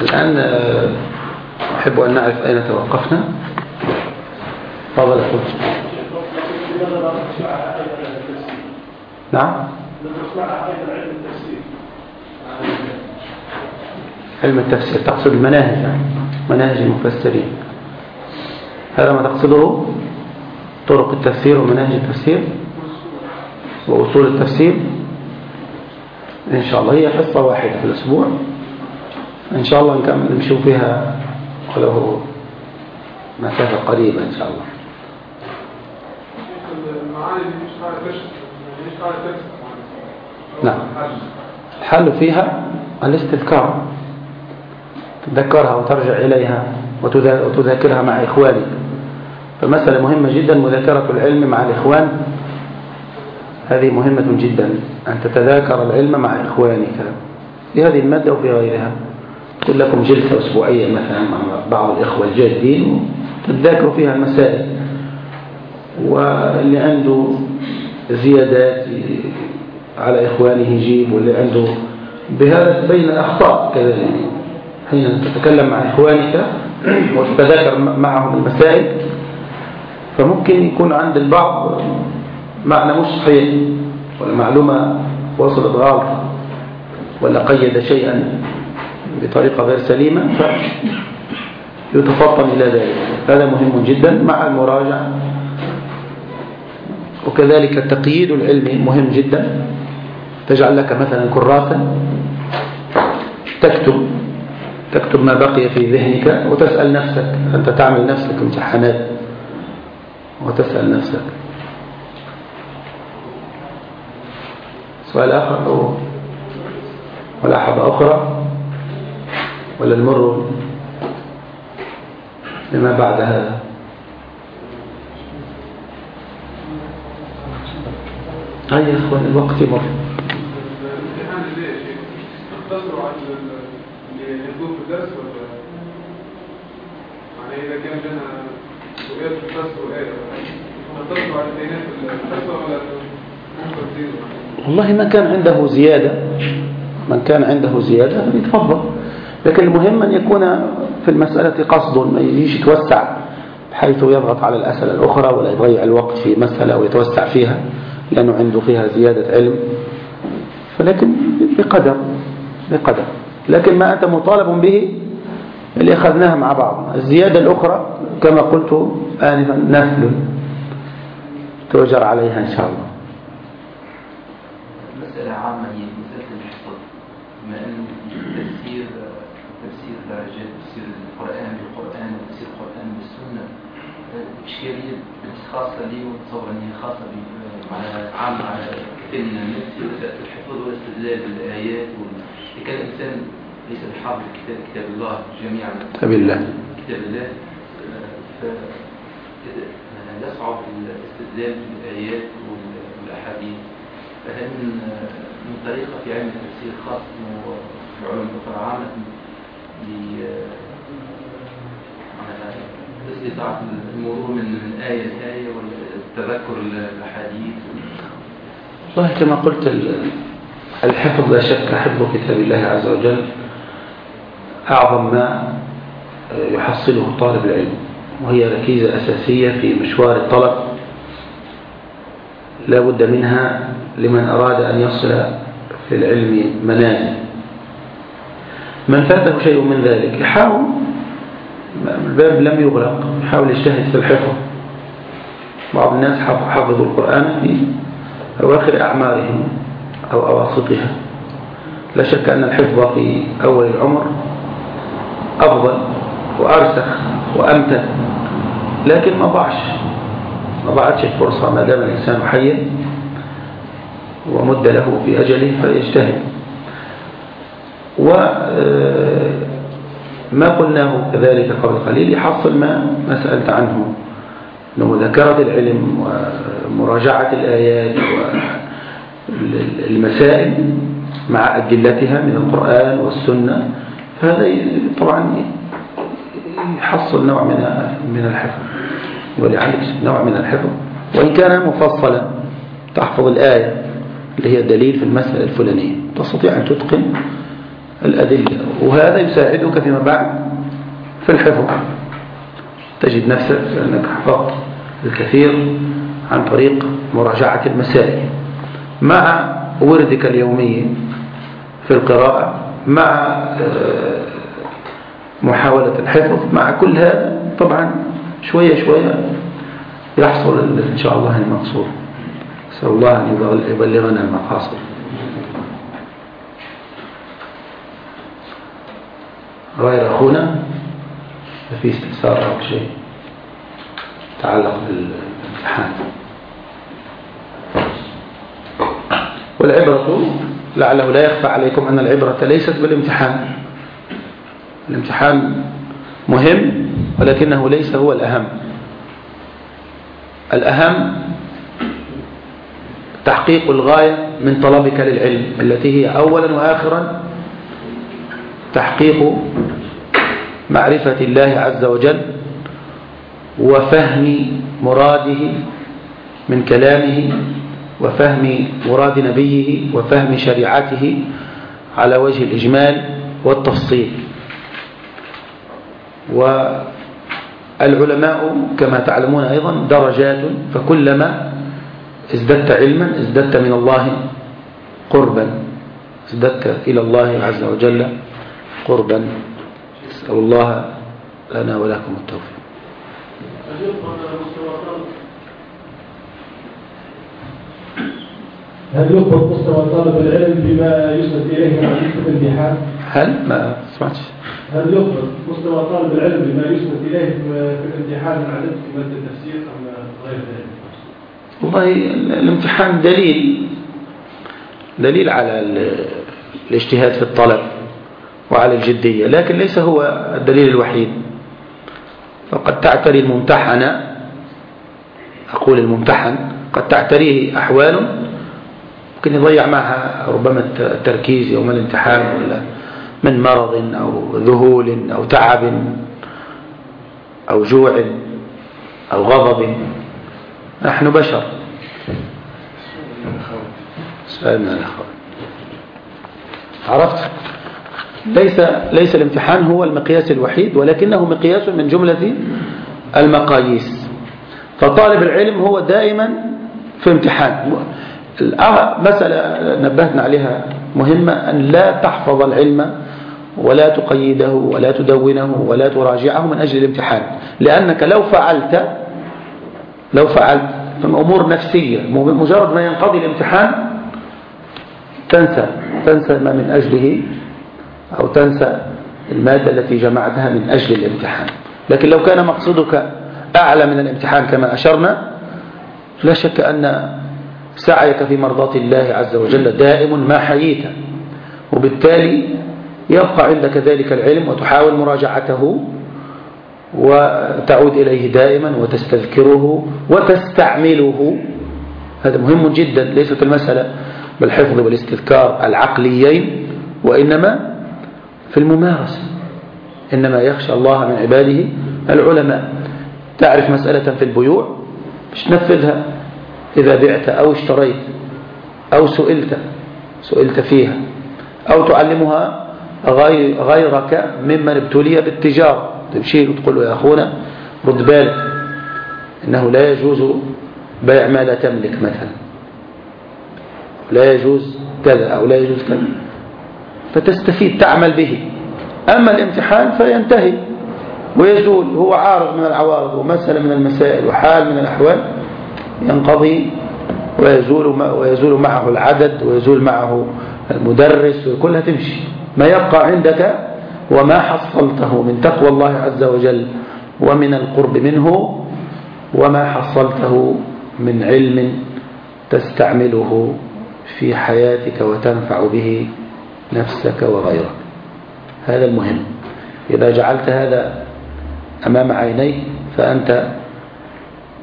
الآن آه، أحب أن نعرف أين توقفنا. تفضل. أخوك نعم. علم التفسير. تقصد المناهج يعني. مناهج المفسرين. هذا ما تقصده طرق التفسير ومناهج التفسير؟ وأصول التفسير؟ إن شاء الله. هي حصة واحدة في الأسبوع. إن شاء الله نكمل نشوف فيها ولو مسافة قريبة إن شاء الله. نعم. الحل فيها الاستذكار. تذكرها وترجع إليها وتذاكرها مع إخوانك. فمسألة مهمة جدا مذاكرة العلم مع الإخوان. هذه مهمة جدا أن تتذاكر العلم مع إخوانك. في هذه المادة وفي غيرها. تقول لكم جلسة أسبوعية مثلا مع بعض الإخوة الجادين تتذاكروا فيها المسائل. واللي عنده زيادات على إخوانه يجيب واللي عنده بهذا تبين الأخطاء كذلك. حين تتكلم مع إخوانك وتتذاكر معهم المسائل فممكن يكون عند البعض معنى مش صحيح ولا معلومة وصلت غلط ولا قيد شيئا. بطريقة غير سليمة فيتفطن إلى ذلك. هذا مهم جدا مع المراجعة. وكذلك التقييد العلمي مهم جدا. تجعل لك مثلا كراسة تكتب تكتب ما بقي في ذهنك وتسأل نفسك أنت تعمل نفسك امتحانات وتسأل نفسك. سؤال آخر أو ملاحظة أخرى؟ ولا نمر لما بعد هذا؟ هيا يا أخوان الوقت يمر. والله من كان عنده زيادة من كان عنده زيادة فليتفضل لكن المهم أن يكون في المسألة قصد ما يجيش يتوسع بحيث يضغط على الأسئلة الأخرى ولا يضيع الوقت في مسألة ويتوسع فيها لأنه عنده فيها زيادة علم. فلكن بقدر بقدر. لكن ما أنت مطالب به اللي أخذناها مع بعض. الزيادة الأخرى كما قلت آنفا نفل تؤجر عليها إن شاء الله. مسألة عامة هي مسألة الحفظ بما أن تفسير تفسير درجات تفسير القرآن بالقرآن وتفسير القرآن بالسنة إشكالية خاصة لي وتصور هي خاصة على عامة على كثير من الناس الحفظ والاستدلال بالآيات كان الإنسان ليس بحافظ كتاب كتاب الله جميعا. كتاب الله. كتاب الله. يصعب الاستدلال بالآيات والأحاديث. فهل من طريقة في علم التفسير خاص في العلوم الأخرى عامة لاستطاعة المرور من آية لآية والتذكر الأحاديث والله كما قلت الحفظ لا شك حفظ كتاب الله عز وجل أعظم ما يحصله طالب العلم وهي ركيزة أساسية في مشوار الطلب. لا بد منها لمن أراد أن يصل في العلم منازل. من فاته شيء من ذلك يحاول الباب لم يغلق. يحاول يجتهد في الحفظ. بعض الناس حفظوا القرآن في أواخر أعمارهم أو أواسطها. لا شك أن الحفظ في أول العمر أفضل وأرسخ وأمتن. لكن ما ضاعش. ما ضاعتش الفرصة. ما دام الإنسان حيا ومد له في أجله فيجتهد. وما قلناه كذلك قبل قليل يحصل ما ما سألت عنه مذاكرة العلم ومراجعة الآيات والمسائل مع أدلتها من القرآن والسنة فهذا طبعا يحصل نوع من من الحفظ ولعلك نوع من الحفظ. وإن كان مفصلا تحفظ الآية اللي هي دليل في المسألة الفلانية تستطيع أن تتقن الأدلة. وهذا يساعدك فيما بعد في الحفظ. تجد نفسك أنك حفظت الكثير عن طريق مراجعة المسائل. مع وردك اليومي في القراءة مع آه، محاولة الحفظ مع كل هذا طبعا شوية شوية يحصل إن شاء الله المقصود. نسأل الله أن يبلغنا المقاصد. غير أخونا في استفسار أو شيء تعلق بالامتحان. والعبرة لعله لا يخفى عليكم أن العبرة ليست بالامتحان. الامتحان مهم ولكنه ليس هو الأهم. الأهم تحقيق الغاية من طلبك للعلم التي هي أولا وآخرا تحقيق معرفة الله عز وجل وفهم مراده من كلامه وفهم مراد نبيه وفهم شريعته على وجه الإجمال والتفصيل. والعلماء كما تعلمون أيضا درجات فكلما ازددت علما ازددت من الله قربا ازددت إلى الله عز وجل قربا أسأل الله لنا ولكم التوفيق هل يضبط مستوى طالب العلم بما يسند إليه من عديد الامتحان؟ هل ما سمعتش هل يضبط مستوى طالب العلم بما يسند إليه في الامتحان من عدد في مادة التفسير أم غير ذلك؟ والله الامتحان دليل دليل على الاجتهاد في الطلب وعلى الجدية لكن ليس هو الدليل الوحيد. فقد تعتري الممتحن أقول الممتحن قد تعتريه أحوال ممكن يضيع معها ربما التركيز يوم الامتحان ولا من مرض أو ذهول أو تعب أو جوع أو غضب. نحن بشر. سألنا الأخوة عرفت؟ ليس ليس الامتحان هو المقياس الوحيد ولكنه مقياس من جملة المقاييس. فطالب العلم هو دائما في امتحان. مسألة نبهنا عليها مهمة أن لا تحفظ العلم ولا تقيده ولا تدونه ولا تراجعه من أجل الامتحان. لأنك لو فعلت لو فعلت أمور نفسية مجرد ما ينقضي الامتحان تنسى تنسى ما من أجله. أو تنسى المادة التي جمعتها من أجل الامتحان. لكن لو كان مقصودك أعلى من الامتحان كما أشرنا لا شك أن سعيك في مرضاة الله عز وجل دائم ما حييت. وبالتالي يبقى عندك ذلك العلم وتحاول مراجعته وتعود إليه دائما وتستذكره وتستعمله. هذا مهم جدا ليست المسألة بالحفظ والاستذكار العقليين وإنما في الممارسة. إنما يخشى الله من عباده العلماء. تعرف مسألة في البيوع؟ مش تنفذها إذا بعت أو اشتريت أو سئلت سئلت فيها. أو تعلمها غيرك ممن ابتلي بالتجارة. تمشي وتقول له يا أخونا رد بالك. إنه لا يجوز بيع ما لا تملك مثلا. لا يجوز كذا أو لا يجوز كذا. فتستفيد تعمل به. أما الامتحان فينتهي. ويزول هو عارض من العوارض ومسألة من المسائل وحال من الأحوال. ينقضي ويزول, ويزول معه العدد ويزول معه المدرس وكلها تمشي. ما يبقى عندك وما حصلته من تقوى الله عز وجل ومن القرب منه وما حصلته من علم تستعمله في حياتك وتنفع به. نفسك وغيرك. هذا المهم. إذا جعلت هذا أمام عينيك فأنت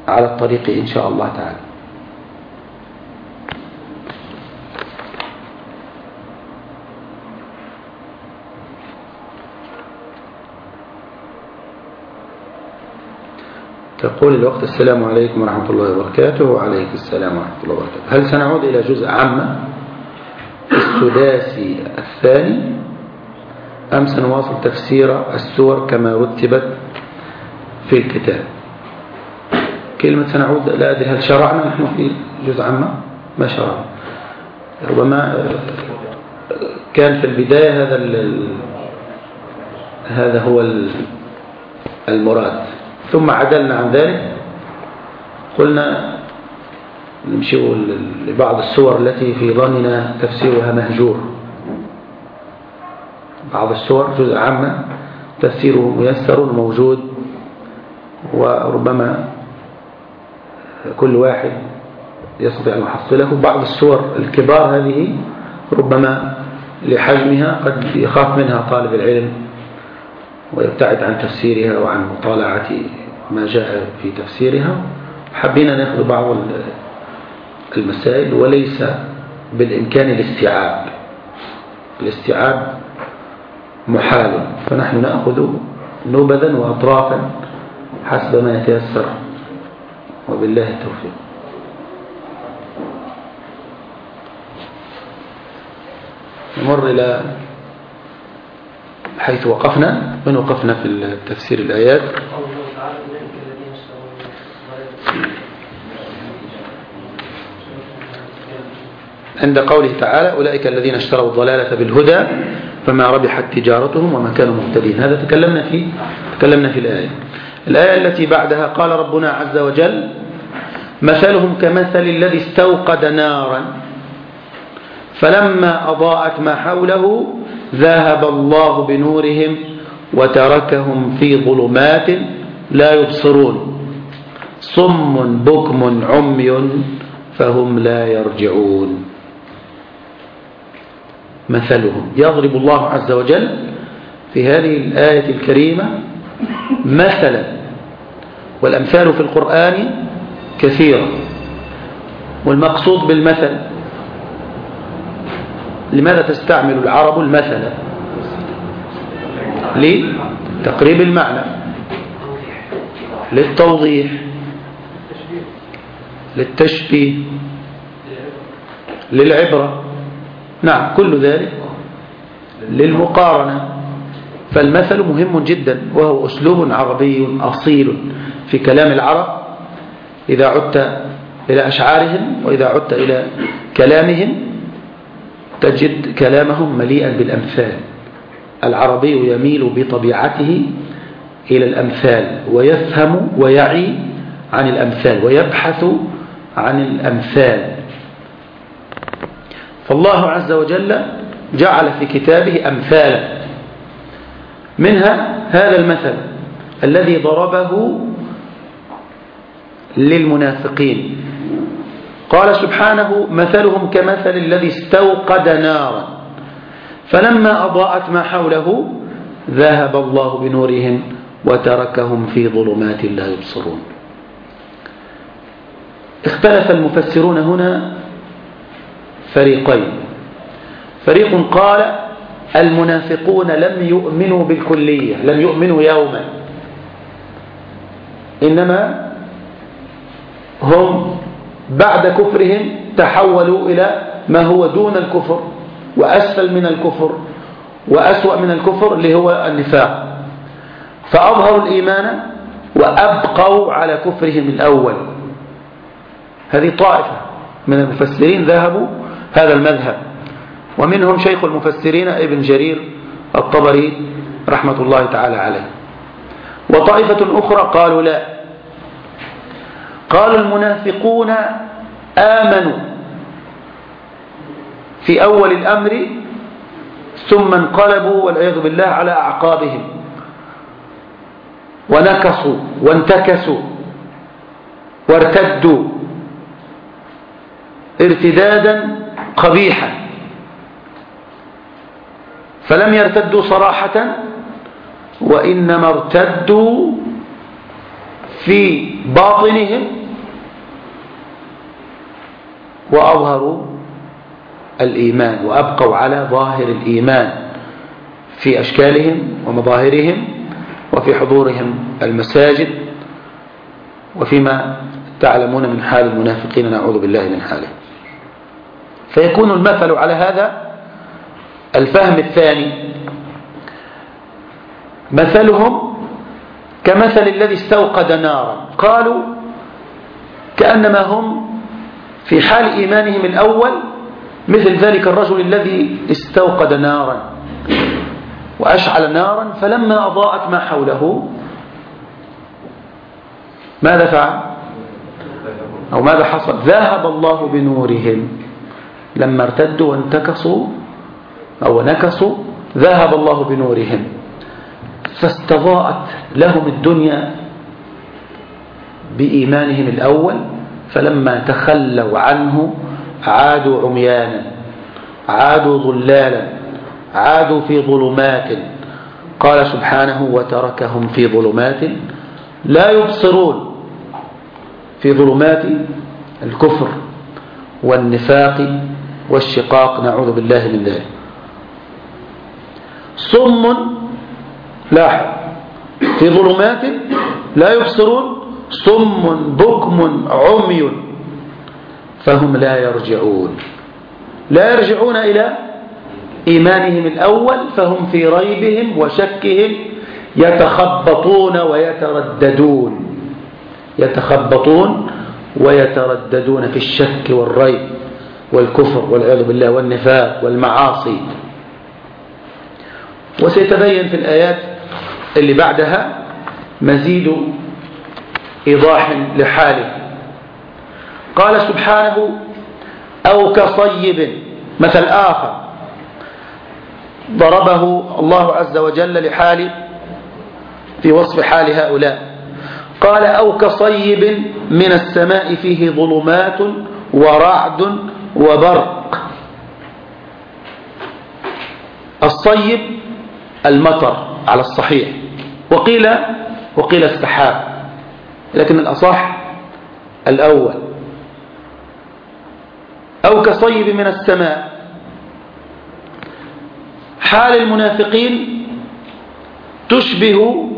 على الطريق إن شاء الله تعالى. تقول الوقت السلام عليكم ورحمة الله وبركاته وعليكم السلام ورحمة الله وبركاته. هل سنعود إلى جزء عامة؟ السداسي الثاني. أمس نواصل تفسير السور كما رتبت في الكتاب. كلمة سنعود لا أدري هل شرعنا نحن في جزء عامة؟ ما شرعنا ربما كان في البداية هذا هذا هو المراد. ثم عدلنا عن ذلك. قلنا نمشي لبعض السور التي في ظننا تفسيرها مهجور. بعض السور جزء عامة تفسيره ميسر موجود وربما كل واحد يستطيع أن يحصله. بعض السور الكبار هذه ربما لحجمها قد يخاف منها طالب العلم ويبتعد عن تفسيرها وعن مطالعة ما جاء في تفسيرها. حبينا ناخذ بعض المسائل وليس بالإمكان الاستيعاب. الاستيعاب محال فنحن نأخذ نبذا وأطرافا حسب ما يتيسر. وبالله التوفيق. نمر إلى حيث وقفنا. من وقفنا في تفسير الآيات؟ عند قوله تعالى أولئك الذين اشتروا الضلالة بالهدى فما ربحت تجارتهم وما كانوا مهتدين. هذا تكلمنا فيه تكلمنا في الآية. الآية التي بعدها قال ربنا عز وجل مثلهم كمثل الذي استوقد نارا فلما أضاءت ما حوله ذهب الله بنورهم وتركهم في ظلمات لا يبصرون. صم بكم عمي فهم لا يرجعون. مثلهم. يضرب الله عز وجل في هذه الآية الكريمة مثلا والأمثال في القرآن كثيرة والمقصود بالمثل لماذا تستعمل العرب المثل؟ لتقريب المعنى للتوضيح للتشبيه للعبرة. نعم كل ذلك للمقارنة. فالمثل مهم جدا وهو أسلوب عربي أصيل في كلام العرب. إذا عدت إلى أشعارهم وإذا عدت إلى كلامهم تجد كلامهم مليئا بالأمثال. العربي يميل بطبيعته إلى الأمثال ويفهم ويعي عن الأمثال ويبحث عن الأمثال. فالله عز وجل جعل في كتابه أمثالا. منها هذا المثل الذي ضربه للمنافقين. قال سبحانه مثلهم كمثل الذي استوقد نارا فلما أضاءت ما حوله ذهب الله بنورهم وتركهم في ظلمات لا يبصرون. اختلف المفسرون هنا فريقين. فريق قال المنافقون لم يؤمنوا بالكلية لم يؤمنوا يوما. إنما هم بعد كفرهم تحولوا إلى ما هو دون الكفر وأسفل من الكفر وأسوأ من الكفر اللي هو النفاق. فأظهروا الإيمان وأبقوا على كفرهم الأول. هذه طائفة من المفسرين ذهبوا هذا المذهب. ومنهم شيخ المفسرين ابن جرير الطبري رحمة الله تعالى عليه. وطائفة أخرى قالوا لا. قال المنافقون آمنوا في أول الأمر ثم انقلبوا والعياذ بالله على أعقابهم. ونكصوا وانتكسوا وارتدوا ارتدادا قبيحا فلم يرتدوا صراحة وإنما ارتدوا في باطنهم وأظهروا الإيمان وأبقوا على ظاهر الإيمان في أشكالهم ومظاهرهم وفي حضورهم المساجد وفيما تعلمون من حال المنافقين. نعوذ بالله من حاله. فيكون المثل على هذا الفهم الثاني. مثلهم كمثل الذي استوقد نارا. قالوا كأنما هم في حال إيمانهم الأول مثل ذلك الرجل الذي استوقد نارا وأشعل نارا فلما أضاءت ما حوله. ماذا فعل؟ أو ماذا حصل؟ ذهب الله بنورهم. لما ارتدوا وانتكصوا أو نكصوا ذهب الله بنورهم. فاستضاءت لهم الدنيا بإيمانهم الأول فلما تخلوا عنه عادوا عميانا عادوا ضلالا عادوا في ظلمات. قال سبحانه وتركهم في ظلمات لا يبصرون في ظلمات الكفر والنفاق والشقاق نعوذ بالله من ذلك. صم لاحظ في ظلمات لا يبصرون صم بكم عمي فهم لا يرجعون. لا يرجعون إلى إيمانهم الأول فهم في ريبهم وشكهم يتخبطون ويترددون. يتخبطون ويترددون في الشك والريب. والكفر والعياذ بالله والنفاق والمعاصي. وسيتبين في الآيات اللي بعدها مزيد إيضاح لحاله. قال سبحانه أو كصيب مثل آخر ضربه الله عز وجل لحال في وصف حال هؤلاء. قال أو كصيب من السماء فيه ظلمات ورعد وبرق. الصيب المطر على الصحيح. وقيل وقيل السحاب. لكن الأصح الأول. أو كصيب من السماء. حال المنافقين تشبه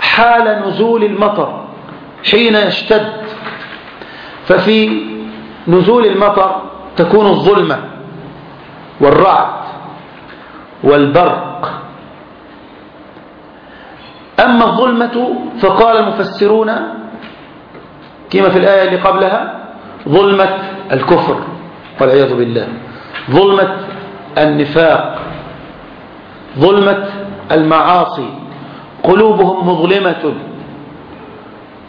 حال نزول المطر حين يشتد. ففي نزول المطر تكون الظلمة والرعد والبرق. أما الظلمة فقال المفسرون كما في الآية اللي قبلها ظلمة الكفر والعياذ بالله. ظلمة النفاق ظلمة المعاصي. قلوبهم مظلمة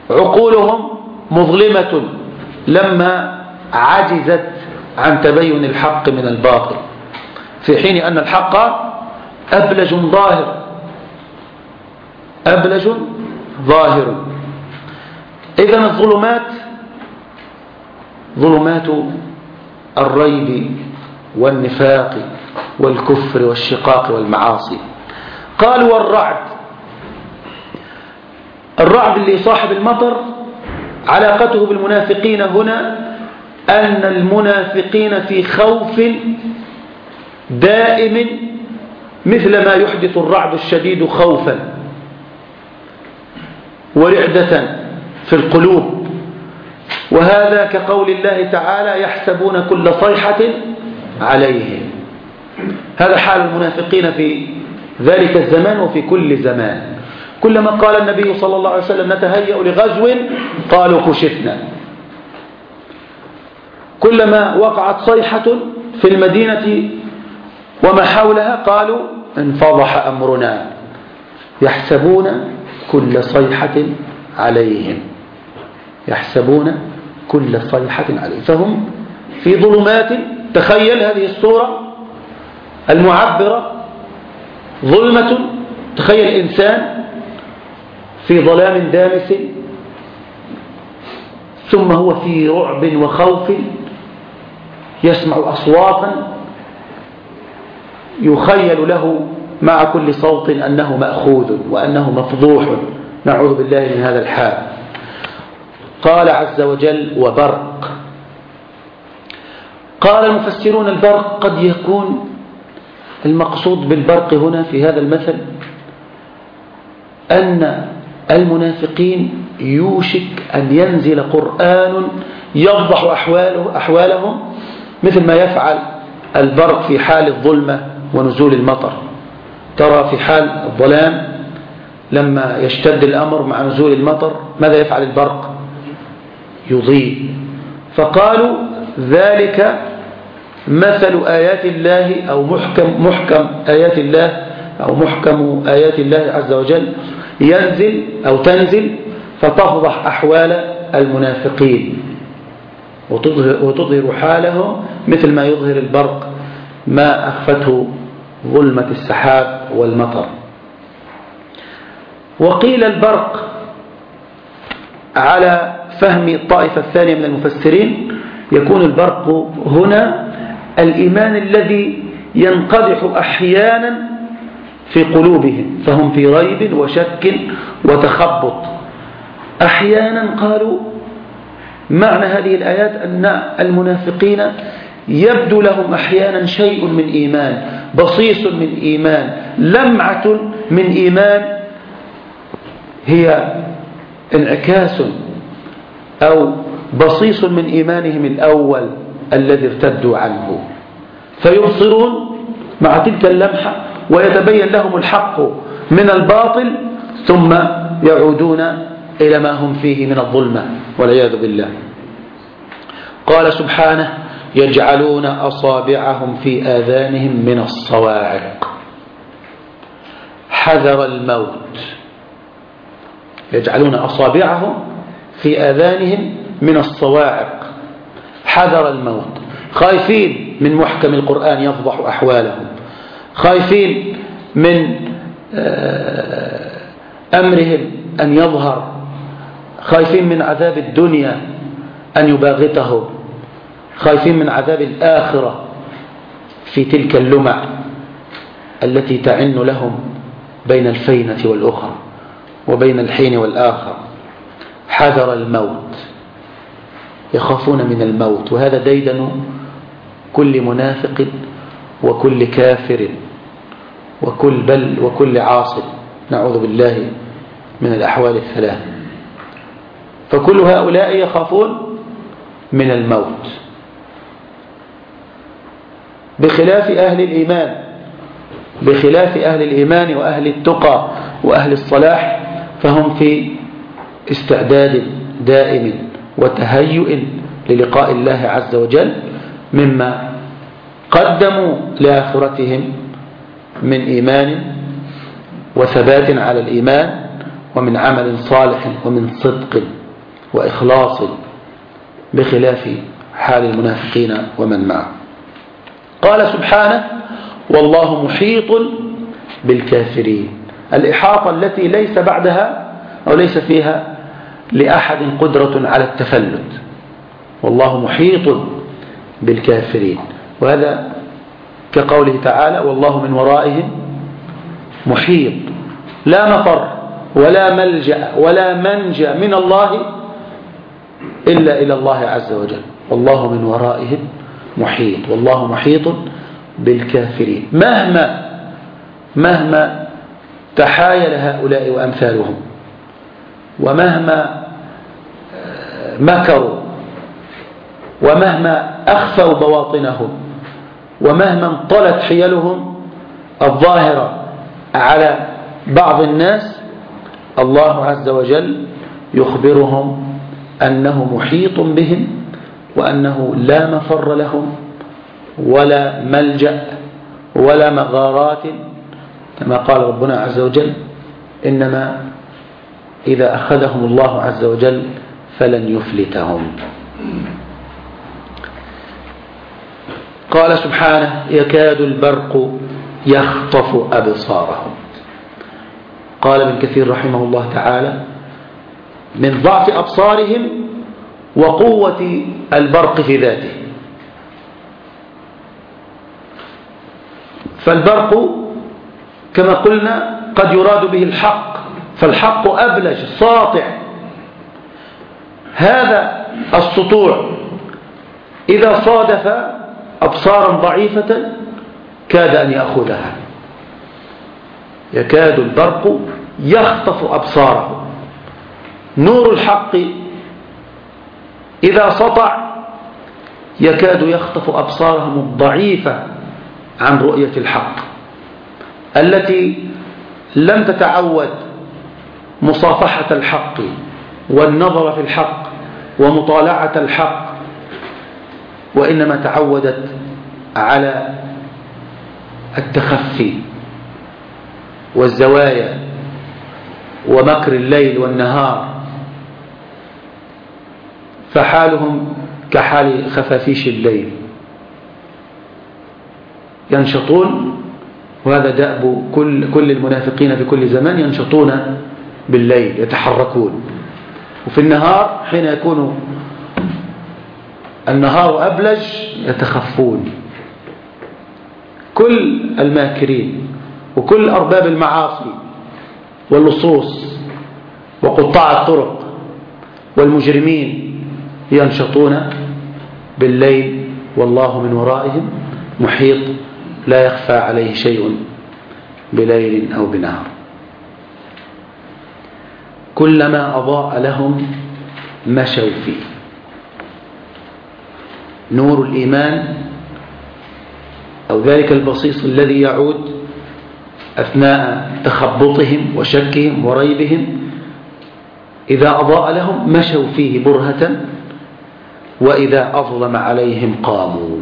عقولهم مظلمة. لما عجزت عن تبين الحق من الباطل في حين أن الحق أبلج ظاهر أبلج ظاهر. إذن الظلمات ظلمات الريب والنفاق والكفر والشقاق والمعاصي. قال والرعد الرعد اللي صاحب المطر علاقته بالمنافقين هنا أن المنافقين في خوف دائم مثل ما يحدث الرعد الشديد خوفا ورعدة في القلوب. وهذا كقول الله تعالى يحسبون كل صيحة عليهم. هذا حال المنافقين في ذلك الزمان وفي كل زمان. كلما قال النبي صلى الله عليه وسلم نتهيأ لغزو قالوا كشفنا. كلما وقعت صيحة في المدينة وما حولها قالوا انفضح أمرنا. يحسبون كل صيحة عليهم. يحسبون كل صيحة عليهم. فهم في ظلمات. تخيل هذه الصورة المعبرة. ظلمة. تخيل إنسان في ظلام دامس. ثم هو في رعب وخوف. يسمع أصواتا يخيل له مع كل صوت أنه مأخوذ وأنه مفضوح. نعوذ بالله من هذا الحال. قال عز وجل وبرق. قال المفسرون البرق قد يكون المقصود بالبرق هنا في هذا المثل أن المنافقين يوشك أن ينزل قرآن يفضح أحواله أحوالهم مثل ما يفعل البرق في حال الظلمة ونزول المطر. ترى في حال الظلام لما يشتد الأمر مع نزول المطر ماذا يفعل البرق؟ يضيء. فقالوا ذلك مثل آيات الله أو محكم, محكم آيات الله أو محكم آيات الله عز وجل ينزل أو تنزل فتفضح أحوال المنافقين. وتظهر, وتظهر حالهم مثل ما يظهر البرق ما أخفته ظلمة السحاب والمطر. وقيل البرق على فهم الطائفة الثانية من المفسرين يكون البرق هنا الإيمان الذي ينقدح أحيانا في قلوبهم فهم في ريب وشك وتخبط. أحيانا قالوا معنى هذه الآيات أن المنافقين يبدو لهم أحيانا شيء من إيمان بصيص من إيمان لمعة من إيمان هي انعكاس أو بصيص من إيمانهم الأول الذي ارتدوا عنه. فيبصرون مع تلك اللمحة ويتبين لهم الحق من الباطل ثم يعودون إلى ما هم فيه من الظلمة والعياذ بالله. قال سبحانه يجعلون أصابعهم في آذانهم من الصواعق. حذر الموت. يجعلون أصابعهم في آذانهم من الصواعق. حذر الموت. خايفين من محكم القرآن يفضح أحوالهم. خايفين من آه، أمرهم أن يظهر خايفين من عذاب الدنيا أن يباغتهم خايفين من عذاب الآخرة في تلك اللمع التي تعن لهم بين الفينة والأخرى وبين الحين والآخر حذر الموت يخافون من الموت وهذا ديدن كل منافق وكل كافر وكل بل وكل عاصب نعوذ بالله من الأحوال الثلاث. فكل هؤلاء يخافون من الموت. بخلاف أهل الإيمان بخلاف أهل الإيمان وأهل التقى وأهل الصلاح فهم في استعداد دائم وتهيؤ للقاء الله عز وجل مما قدموا لآخرتهم من إيمان وثبات على الإيمان ومن عمل صالح ومن صدق. وإخلاص بخلاف حال المنافقين ومن معه. قال سبحانه والله محيط بالكافرين. الإحاطة التي ليس بعدها أو ليس فيها لأحد قدرة على التفلت. والله محيط بالكافرين. وهذا كقوله تعالى والله من ورائهم محيط. لا مفر ولا ملجأ ولا منجا من الله إلا إلى الله عز وجل. والله من ورائهم محيط. والله محيط بالكافرين. مهما مهما تحايل هؤلاء وأمثالهم ومهما مكروا ومهما أخفوا بواطنهم ومهما انطلت حيلهم الظاهرة على بعض الناس الله عز وجل يخبرهم أنه محيط بهم وأنه لا مفر لهم ولا ملجأ ولا مغارات كما قال ربنا عز وجل إنما إذا أخذهم الله عز وجل فلن يفلتهم. قال سبحانه يكاد البرق يخطف أبصارهم. قال ابن كثير رحمه الله تعالى من ضعف أبصارهم وقوة البرق في ذاته. فالبرق كما قلنا قد يراد به الحق فالحق أبلج ساطع. هذا السطوع إذا صادف أبصارا ضعيفة كاد أن يأخذها. يكاد البرق يخطف أبصاره. نور الحق إذا سطع يكاد يخطف أبصارهم الضعيفة عن رؤية الحق التي لم تتعود مصافحة الحق والنظر في الحق ومطالعة الحق وإنما تعودت على التخفي والزوايا ومكر الليل والنهار. فحالهم كحال خفافيش الليل. ينشطون وهذا دأب كل, كل المنافقين في كل زمان ينشطون بالليل يتحركون. وفي النهار حين يكون النهار أبلج يتخفون. كل الماكرين وكل أرباب المعاصي واللصوص وقطاع الطرق والمجرمين ينشطون بالليل والله من ورائهم محيط لا يخفى عليه شيء بليل أو بنهار. كلما أضاء لهم مشوا فيه. نور الإيمان أو ذلك البصيص الذي يعود أثناء تخبطهم وشكهم وريبهم إذا أضاء لهم مشوا فيه برهة وإذا أظلم عليهم قاموا.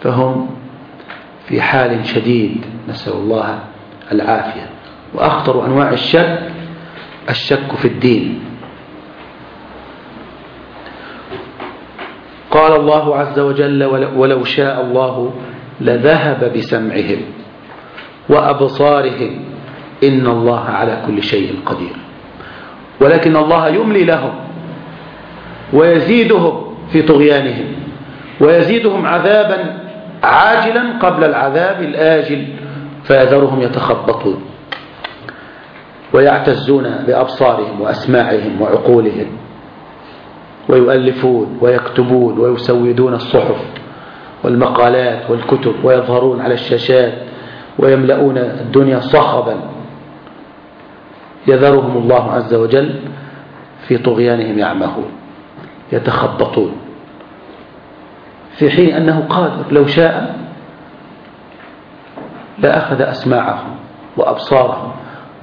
فهم في حال شديد نسأل الله العافية. وأخطر أنواع الشك الشك في الدين. قال الله عز وجل ولو شاء الله لذهب بسمعهم وأبصارهم إن الله على كل شيء قدير. ولكن الله يملي لهم ويزيدهم في طغيانهم ويزيدهم عذابا عاجلا قبل العذاب الآجل فيذرهم يتخبطون ويعتزون بأبصارهم وأسماعهم وعقولهم ويؤلفون ويكتبون ويسودون الصحف والمقالات والكتب ويظهرون على الشاشات ويملؤون الدنيا صخبا. يذرهم الله عز وجل في طغيانهم يعمهون. يتخبطون. في حين أنه قادر لو شاء لأخذ أسماعهم وأبصارهم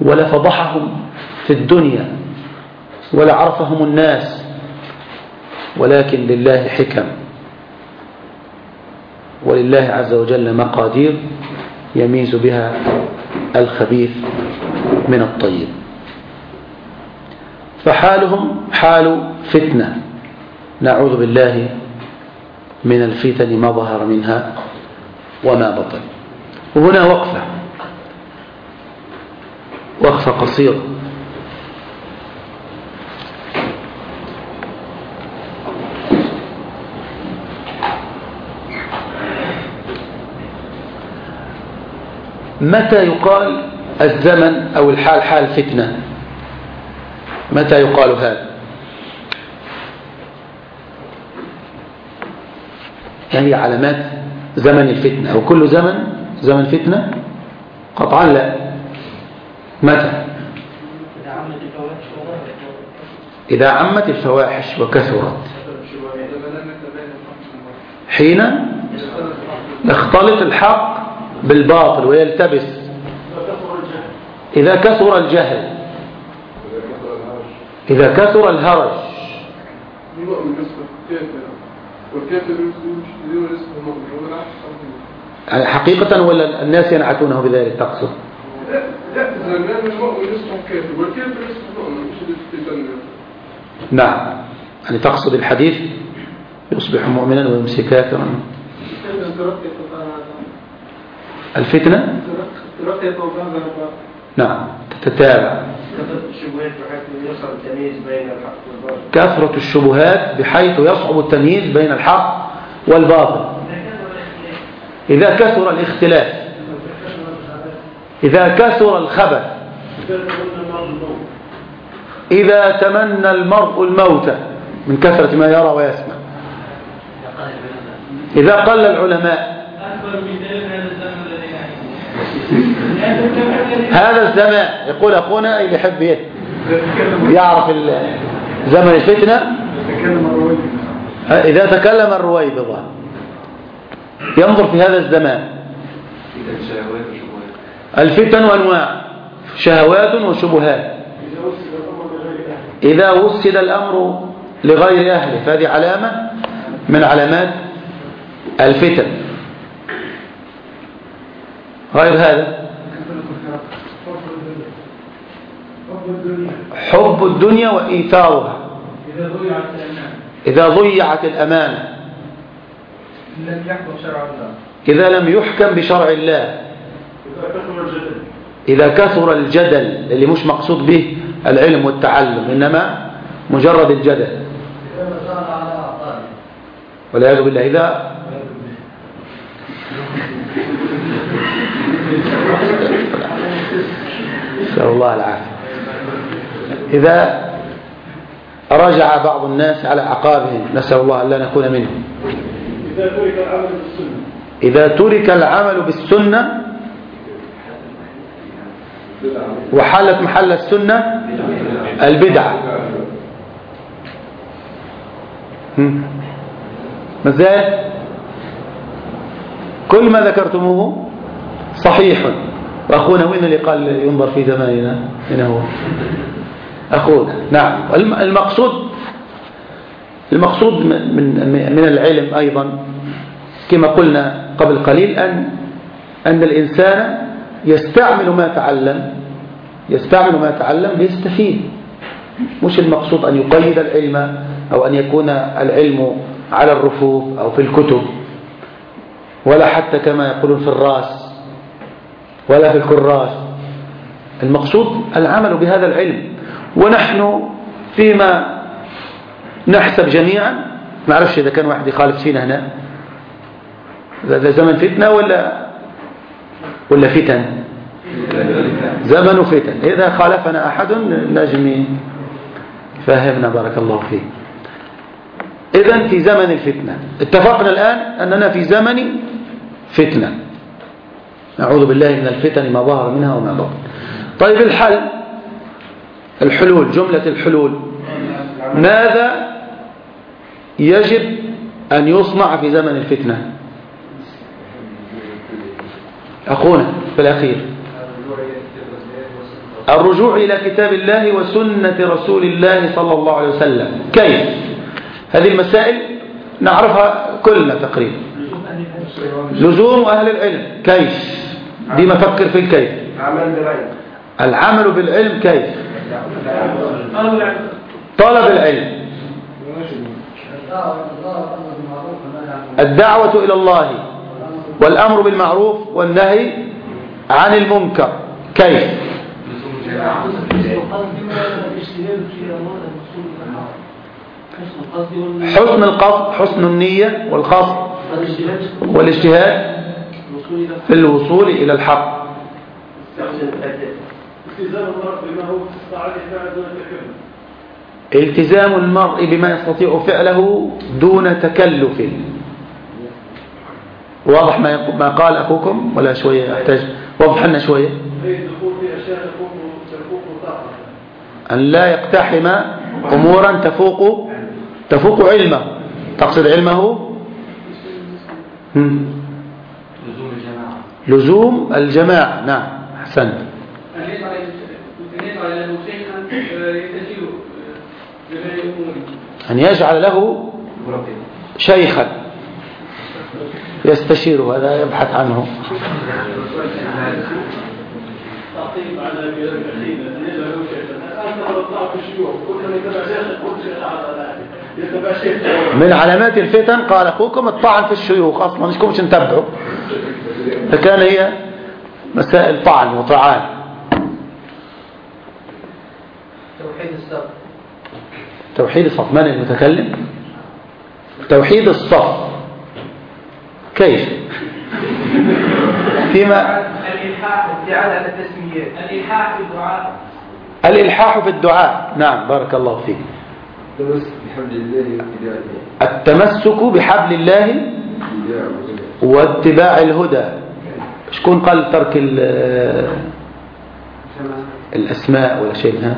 ولفضحهم في الدنيا ولعرفهم الناس ولكن لله حكم. ولله عز وجل مقادير يميز بها الخبيث من الطيب. فحالهم حال فتنة. نعوذ بالله من الفتن ما ظهر منها وما بطن. وهنا وقفة. وقفة قصيرة. متى يقال الزمن أو الحال حال فتنة؟ متى يقال هذا؟ يعني علامات زمن الفتنة أو كل زمن زمن فتنة؟ قطعا لا. متى؟ إذا عمت الفواحش وكثرت. حين؟ يختلط الحق بالباطل ويلتبس. إذا كثر الجهل. إذا كثر الهرج. يعني حقيقة ولا الناس ينعتونه بذلك؟ تقصد. لا زمان المؤمن يصبح كافر نعم. يعني تقصد الحديث يصبح مؤمنا ويمسي كافرا. الفتنة؟ نعم. تتتابع كثرة الشبهات بحيث يصعب التمييز بين الحق والباطل إذا كثر الاختلاف إذا كثر الخبث إذا تمنى المرء الموت من كثرة ما يرى ويسمع إذا قل العلماء هذا الزمان يقول أخونا اللي يحب؟ يعرف زمن الفتنة إذا تكلم الرويبضة ينظر في هذا الزمان. الفتن وأنواع. شهوات وشبهات. إذا وسد الأمر لغير أهله فهذه علامة من علامات الفتن. غير هذا. حب الدنيا وإيثارها. إذا ضيعت إذا ضيعت الأمانة إذا لم يحكم بشرع الله. إذا كثر الجدل. إذا كثر الجدل اللي مش مقصود به العلم والتعلم إنما مجرد الجدل. والعياذ بالله إذا نسأل الله العافية. إذا رجع بعض الناس على عقابهم نسأل الله أن لا نكون منهم. إذا ترك العمل بالسنة. إذا ترك العمل بالسنة وحلت محل السنة البدعة. مازال كل ما ذكرتموه صحيح. وأخونا وين اللي قال ينظر في زماننا هنا هو. أخونا نعم. المقصود المقصود من من العلم أيضا كما قلنا قبل قليل أن أن الإنسان يستعمل ما تعلم يستعمل ما تعلم ليستفيد. مش المقصود أن يقيد العلم أو أن يكون العلم على الرفوف أو في الكتب ولا حتى كما يقولون في الرأس ولا في الكراس. المقصود العمل بهذا العلم. ونحن فيما نحسب جميعا ما أعرفش إذا كان واحد يخالف فينا هنا. هذا زمن فتنة ولا ولا فتن؟ زمن فتن. إذا خالفنا أحد نجمي. فهمنا بارك الله فيه إذا في زمن الفتنة. اتفقنا الآن أننا في زمن فتنة. نعوذ بالله من الفتن ما ظهر منها وما بطن. طيب الحل. الحلول جملة الحلول. ماذا يجب أن يصنع في زمن الفتنة؟ أخونا في الأخير. الرجوع إلى كتاب الله وسنة رسول الله صلى الله عليه وسلم. كيف؟ هذه المسائل نعرفها كلنا تقريبا. لزوم أهل العلم. كيف؟ دي ما فكر في الكيف. العمل بالعلم كيف؟ طلب العلم. الدعوة إلى الله والأمر بالمعروف والنهي عن المنكر. كيف؟ حسن القصد حسن النية والقصد والاجتهاد في الوصول إلى الحق. التزام المرء بما هو استطاع الإفعال دون التكلف التزام المرء بما يستطيع فعله دون تكلف. واضح ما ما قال أخوكم؟ ولا شوية يحتاج وضح لنا شوية. أي الدخول في أشياء تفوق تفوق طاقة. أن لا يقتحم أمورا تفوق تفوق علمه. تقصد علمه. لزوم الجماعة. لزوم الجماعة. نعم. أحسنت. أن يسعى أن له جميع أموره أن يجعل له شيخا. يستشيره هذا يبحث عنه. تعطيب على من علامات الفتن قال أخوكم الطعن في الشيوخ أصلا مش كمش نتبعه فكان هي مسائل طعن وطعان. توحيد السبب توحيد الصف. من المتكلم؟ توحيد الصف. كيف؟ فيما الإلحاح عن التسميات. الإلحاح في الدعاء. الإلحاح في الدعاء. نعم بارك الله فيك. التمسك بحبل الله واتباع الهدى. شكون قال ترك ال- الأسماء ولا شيء؟ ها؟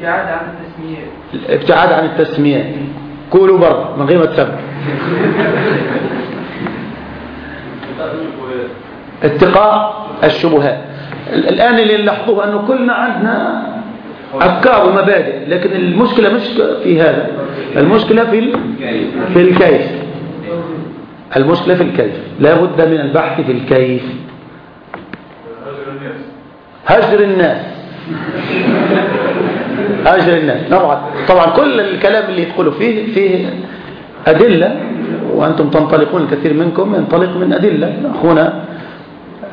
الابتعاد عن التسميات الابتعاد عن التسميات قولوا برا من غير ما تسمع. اتقاء الشبهات. الآن اللي نلاحظوه أنه كلنا عندنا أفكار ومبادئ لكن المشكلة مش في هذا. المشكلة في في الكيف. المشكلة في الكيف. لا بد من البحث في الكيف. هجر الناس. هجر الناس طبعا طبعا كل الكلام اللي يدخلوا فيه فيه أدلة وأنتم تنطلقون الكثير منكم ينطلق من أدلة. أخونا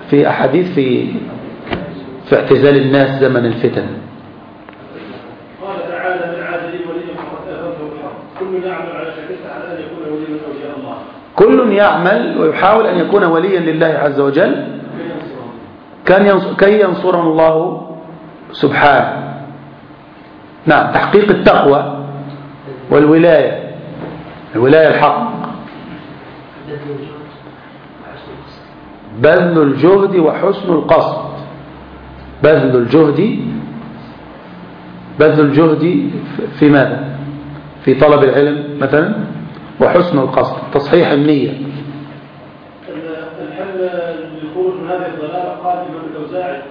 في أحاديث في في اعتزال الناس زمن الفتن. قال تعالى من عاد لي وليا فقد الحرب كل يعمل على شكلته على أن يكون وليا من اولياء الله. كل يعمل ويحاول أن يكون وليا لله عز وجل. كان ينصر كي ينصره الله سبحانه. نعم تحقيق التقوى والولاية الولاية الحق. بذل الجهد وحسن القصد. بذل الجهد بذل الجهد في ماذا؟ في طلب العلم مثلا وحسن القصد. تصحيح النية الحل للخروج من هذه الضلاله قال الامام الاوزاعي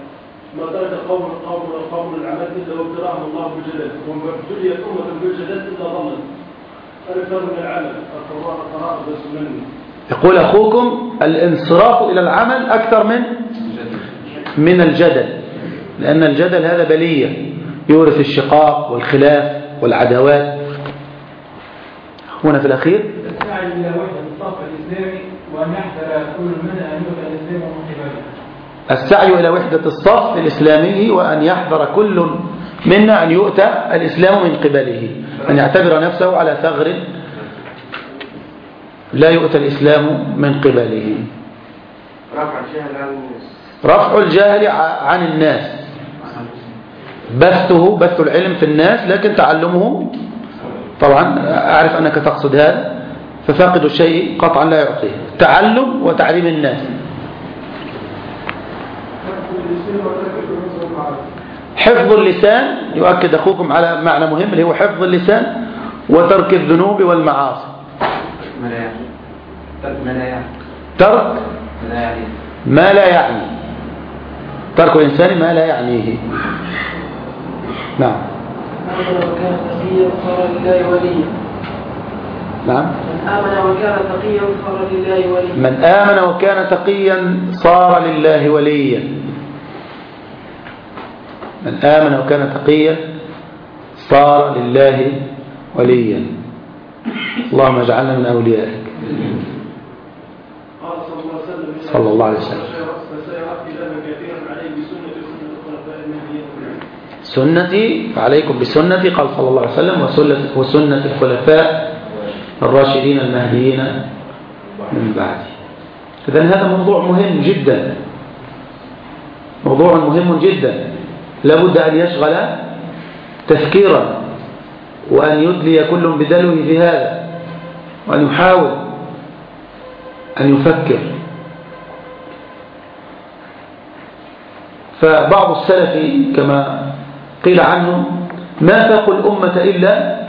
ما ترك قوم قوم قوم العمل إلا وابتلاهم الله بالجلال. وما ابتليت أمة بالجلال إلا ضلت. الاكثر من العمل. القراء القراء والسنن يقول أخوكم الانصراف إلى العمل أكثر من من الجدل. لأن الجدل هذا بلية. يورث الشقاق والخلاف والعداوات. هنا في الأخير. السعي إلى وحدة الصف الإسلامي وأن يحذر كل منا أن يؤتى الإسلام من قبله السعي إلى وحدة الصف الإسلامي وأن يحذر كل منا أن يؤتى الإسلام من قبله أن يعتبر نفسه على ثغر لا يؤتى الإسلام من قبله. رفع الجهل عن الناس. رفع الجهل ع- عن الناس. بثه بث العلم في الناس لكن تعلمه طبعا أعرف أنك تقصد هذا ففاقد الشيء قطعا لا يعطيه. تعلم وتعليم الناس. حفظ اللسان يؤكد أخوكم على معنى مهم اللي هو حفظ اللسان وترك الذنوب والمعاصي. ما لا يعني ترك ما لا يعني. ترك الإنسان ما لا يعنيه. نعم. آمن وكان تقيا صار لله وليا نعم. من آمن وكان تقيا صار لله وليا من آمن وكان تقيا صار لله وليا. من آمن وكان تقيا صار لله وليا. اللهم اجعلنا من أوليائك. قال صلى الله عليه وسلم سنتي فعليكم بسنتي قال صلى الله عليه وسلم وسنة, وسنة الخلفاء الراشدين المهديين من بعدي. إذن هذا موضوع مهم جدا. موضوع مهم جدا. لابد أن يشغل تفكيرا وأن يدلي كل بدلوه في هذا وأن يحاول أن يفكر. فبعض السلف كما قيل عنهم ما فاقوا الأمة إلا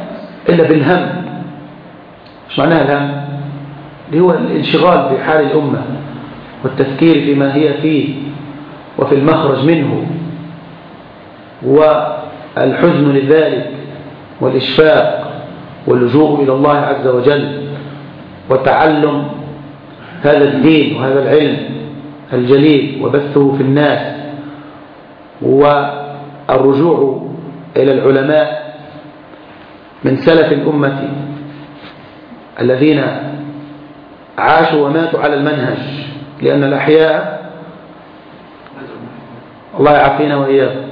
إلا بالهم. مش معناها الهم؟ اللي هو الانشغال بحال الأمة والتفكير فيما هي فيه وفي المخرج منه. والحزن لذلك والإشفاق واللجوء إلى الله عز وجل وتعلم هذا الدين وهذا العلم الجليل وبثه في الناس والرجوع إلى العلماء من سلف الأمة الذين عاشوا وماتوا على المنهج لأن الأحياء الله يعافينا وإياكم.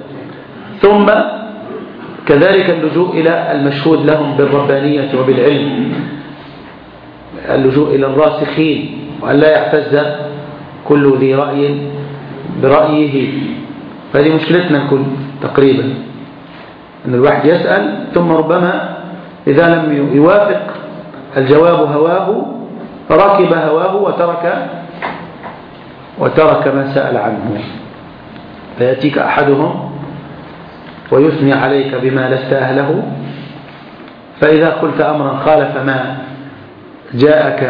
ثم كذلك اللجوء إلى المشهود لهم بالربانية وبالعلم. اللجوء إلى الراسخين وأن لا يعتز كل ذي رأي برأيه. فهذه مشكلتنا الكل تقريبا. أن الواحد يسأل ثم ربما إذا لم يوافق الجواب هواه ركب هواه وترك وترك ما سأل عنه. فيأتيك أحدهم ويثني عليك بما لست أهله. فإذا قلت أمرا خالف ما جاءك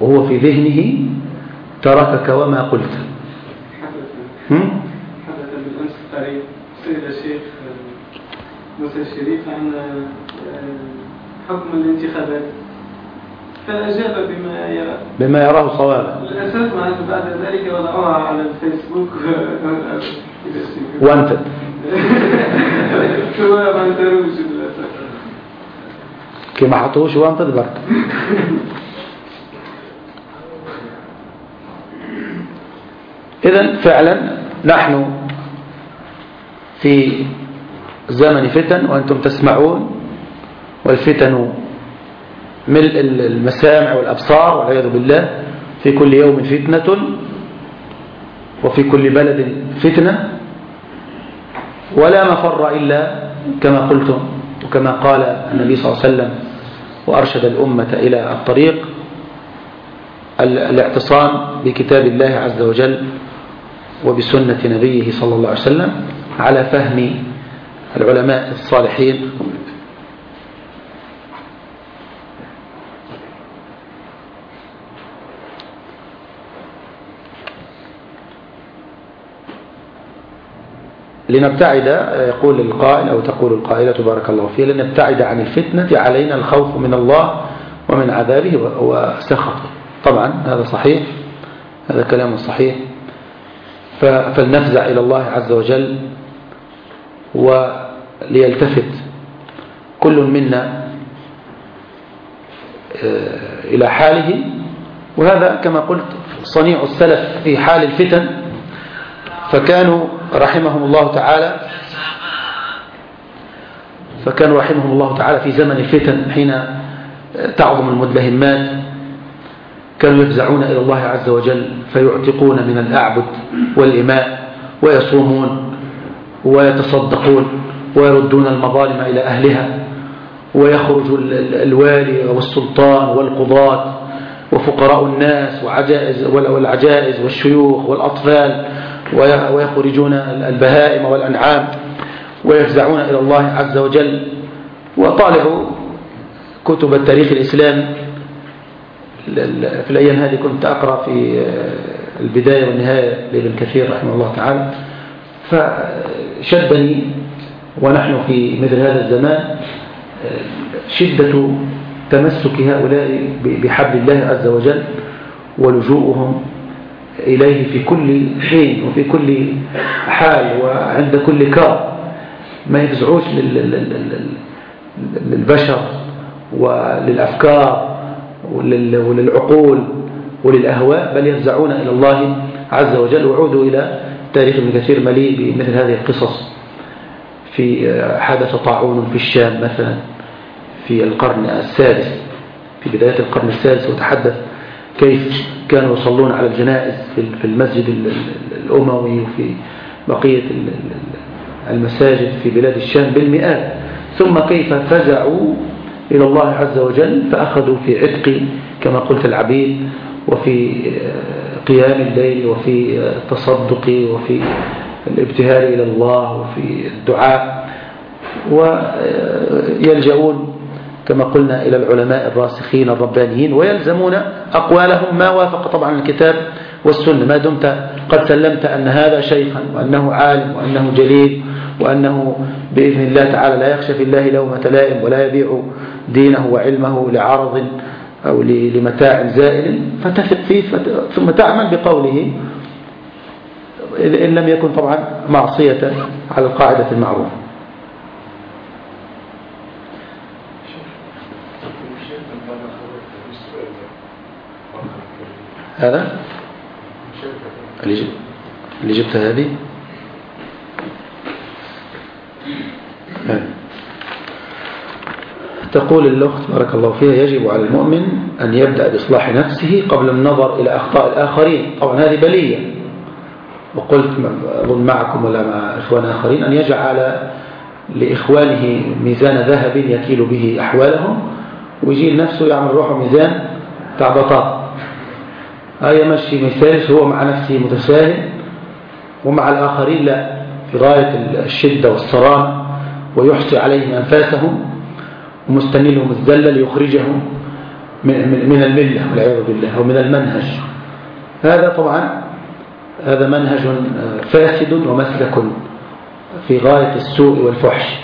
وهو في ذهنه تركك وما قلت؟ حدث بالأمس قريب سئل الشيخ موسى الشريف عن حكم الانتخابات فأجاب بما يرى بما يراه صوابا. للأسف بعد ذلك وضعوها على الفيسبوك. وانتد ما انتروش للأسف كما حطوش وانتد برك إذا فعلا نحن في زمن فتن وأنتم تسمعون والفتن ملء المسامع والأبصار والعياذ بالله في كل يوم فتنة وفي كل بلد فتنة. ولا مفر إلا كما قلتم وكما قال النبي صلى الله عليه وسلم وأرشد الأمة إلى الطريق الاعتصام بكتاب الله عز وجل وبسنة نبيه صلى الله عليه وسلم على فهم العلماء الصالحين لنبتعد يقول القائل أو تقول القائلة بارك الله فيها لنبتعد عن الفتنة علينا الخوف من الله ومن عذابه وسخطه طبعا هذا صحيح هذا كلام صحيح. فلنفزع إلى الله عز وجل وليلتفت كل منا آه، إلى حاله. وهذا كما قلت صنيع السلف في حال الفتن فكانوا رحمهم الله تعالى. فكانوا رحمهم الله تعالى في زمن الفتن حين تعظم المدلهمات كانوا يفزعون إلى الله عز وجل فيعتقون من الأعبد والإماء ويصومون ويتصدقون ويردون المظالم إلى أهلها ويخرج الوالي والسلطان والقضاة وفقراء الناس وعجائز والعجائز والشيوخ والأطفال ويخرجون البهائم والأنعام ويفزعون إلى الله عز وجل. وطالعوا كتب التاريخ الإسلامي في الأيام هذه كنت أقرأ في البداية والنهاية لابن كثير رحمه الله تعالى. فشدني ونحن في مثل هذا الزمان شدة تمسك هؤلاء بحبل الله عز وجل ولجوءهم إليه في كل حين وفي كل حال وعند كل كار ما يفزعوش للبشر وللأفكار وللعقول وللأهواء بل يفزعون إلى الله عز وجل. وعودوا إلى تاريخ ابن كثير مليء بمثل هذه القصص. في حدث طاعون في الشام مثلا في القرن السادس في بداية القرن السادس وتحدث كيف كانوا يصلون على الجنائز في المسجد الأموي وفي بقية المساجد في بلاد الشام بالمئات. ثم كيف فزعوا إلى الله عز وجل فأخذوا في عتق كما قلت العبيد وفي قيام الليل وفي التصدق وفي الابتهال إلى الله وفي الدعاء. ويلجؤون كما قلنا إلى العلماء الراسخين الربانيين ويلزمون أقوالهم ما وافق طبعا الكتاب والسنة. ما دمت قد سلمت أن هذا شيخا وأنه عالم وأنه جليل وأنه بإذن الله تعالى لا يخشى في الله لومة لائم ولا يبيع دينه وعلمه لعرض أو لمتاع زائل. فتثق فيه ثم تعمل بقوله إن لم يكن طبعا معصية على القاعدة المعروفة هذا؟ اللي جبت هذه؟ تقول الأخت بارك الله فيها يجب على المؤمن أن يبدأ بإصلاح نفسه قبل النظر إلى أخطاء الآخرين. طبعا هذه بلية. وقلت أظن معكم ولا مع إخوان آخرين أن يجعل لإخوانه ميزان ذهب يكيل به أحوالهم ويجي نفسه يعمل روحه ميزان تاع هاي يمشي مثال هو مع نفسه متساهل ومع الآخرين لا في غاية الشدة والصرامة ويحصي عليهم أنفاسهم ومستني لهم الزلة ليخرجهم من الملة والعياذ بالله أو من المنهج. هذا طبعا هذا منهج فاسد ومسلك في غاية السوء والفحش.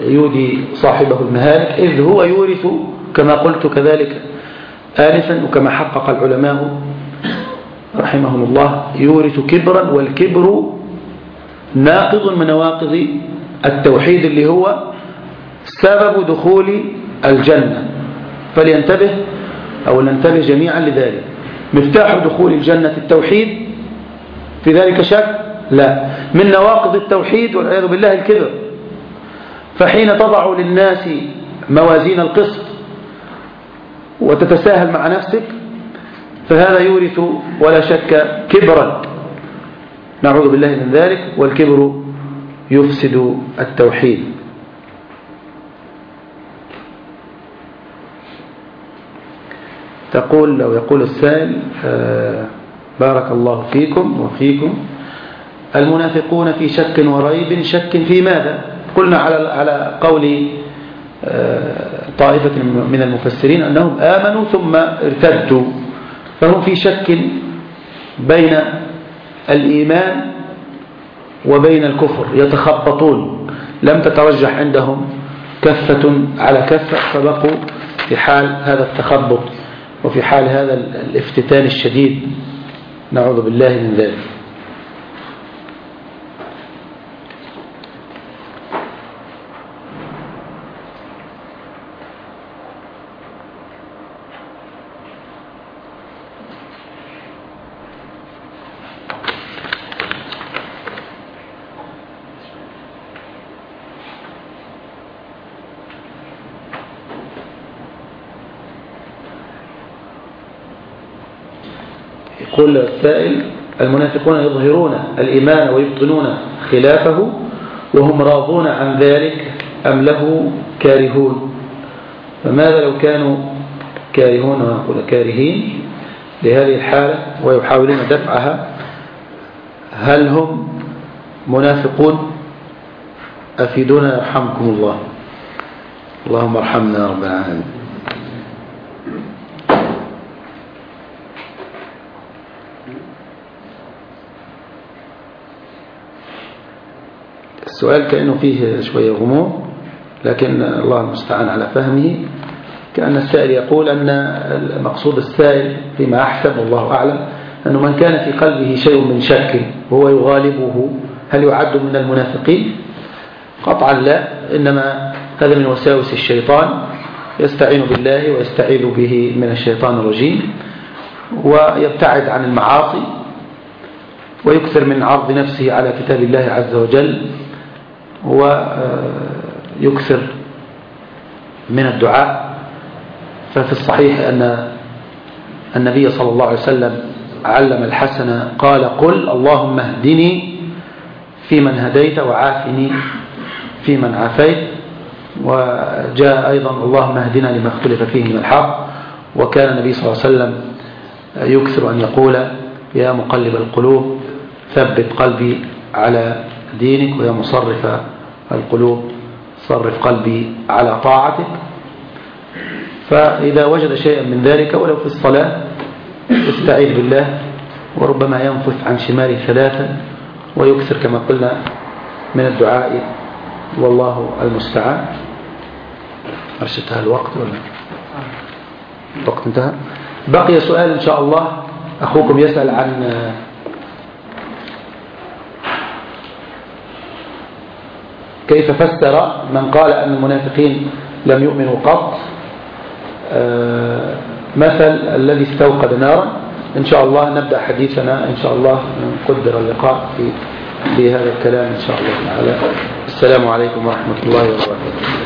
يودي صاحبه المهالك إذ هو يورث كما قلت كذلك آنفا وكما حقق العلماء رحمهم الله يورث كبرا والكبر ناقض من نواقض التوحيد اللي هو سبب دخول الجنة. فلينتبه أو ننتبه جميعا لذلك. مفتاح دخول الجنة التوحيد في ذلك شك؟ لا. من نواقض التوحيد والعياذ بالله الكبر. فحين تضع للناس موازين القسط وتتساهل مع نفسك فهذا يورث ولا شك كبرا. نعوذ بالله من ذلك والكبر يفسد التوحيد. تقول لو يقول السائل آه، بارك الله فيكم وفيكم. المنافقون في شك وريب شك في ماذا؟ قلنا على على قول آه، طائفة من المفسرين أنهم آمنوا ثم ارتدوا. فهم في شك بين الإيمان وبين الكفر يتخبطون. لم تترجح عندهم كفة على كفة فبقوا في حال هذا التخبط وفي حال هذا الافتتان الشديد. نعوذ بالله من ذلك يقول السائل المنافقون يظهرون الإيمان ويبطنون خلافه وهم راضون عن ذلك أم له كارهون؟ فماذا لو كانوا كارهون ونقول كارهين لهذه الحالة ويحاولون دفعها؟ هل هم منافقون؟ أفيدونا يرحمكم الله. اللهم ارحمنا رب العالمين. السؤال كأنه فيه شوية غموض لكن الله المستعان على فهمه. كأن السائل يقول أن المقصود السائل فيما أحسب والله أعلم أنه من كان في قلبه شيء من شك وهو يغالبه هل يعد من المنافقين؟ قطعا لا إنما هذا من وساوس الشيطان يستعين بالله ويستعيذ به من الشيطان الرجيم ويبتعد عن المعاصي ويكثر من عرض نفسه على كتاب الله عز وجل. ويكثر من الدعاء. ففي الصحيح أن النبي صلى الله عليه وسلم علم الحسن قال قل اللهم اهدني في من هديت وعافني في من عافيت. وجاء أيضا اللهم اهدنا لما اختلف فيه من الحق. وكان النبي صلى الله عليه وسلم يكثر أن يقول يا مقلب القلوب ثبت قلبي على دينك ويا مصرف القلوب صرف قلبي على طاعتك. فإذا وجد شيئا من ذلك ولو في الصلاة يستعيذ بالله وربما ينفث عن شماله ثلاثا ويكثر كما قلنا من الدعاء. والله المستعان. أرشدها الوقت ولا؟ الوقت انتهى. بقي سؤال إن شاء الله. أخوكم يسأل عن كيف فسر من قال أن المنافقين لم يؤمنوا قط؟ آه، مثل الذي استوقد نارا. إن شاء الله نبدأ حديثنا. إن شاء الله نقدر اللقاء في في هذا الكلام إن شاء الله تعالى. السلام عليكم ورحمة الله وبركاته.